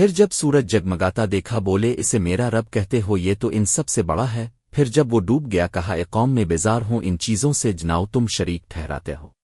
پھر جب سورج جگمگاتا دیکھا بولے، اسے میرا رب کہتے ہو، یہ تو ان سب سے بڑا ہے۔ پھر جب وہ ڈوب گیا، کہا، اے قوم میں بیزار ہوں، ان چیزوں سے جناؤ، تم شریک ٹھہراتے ہو۔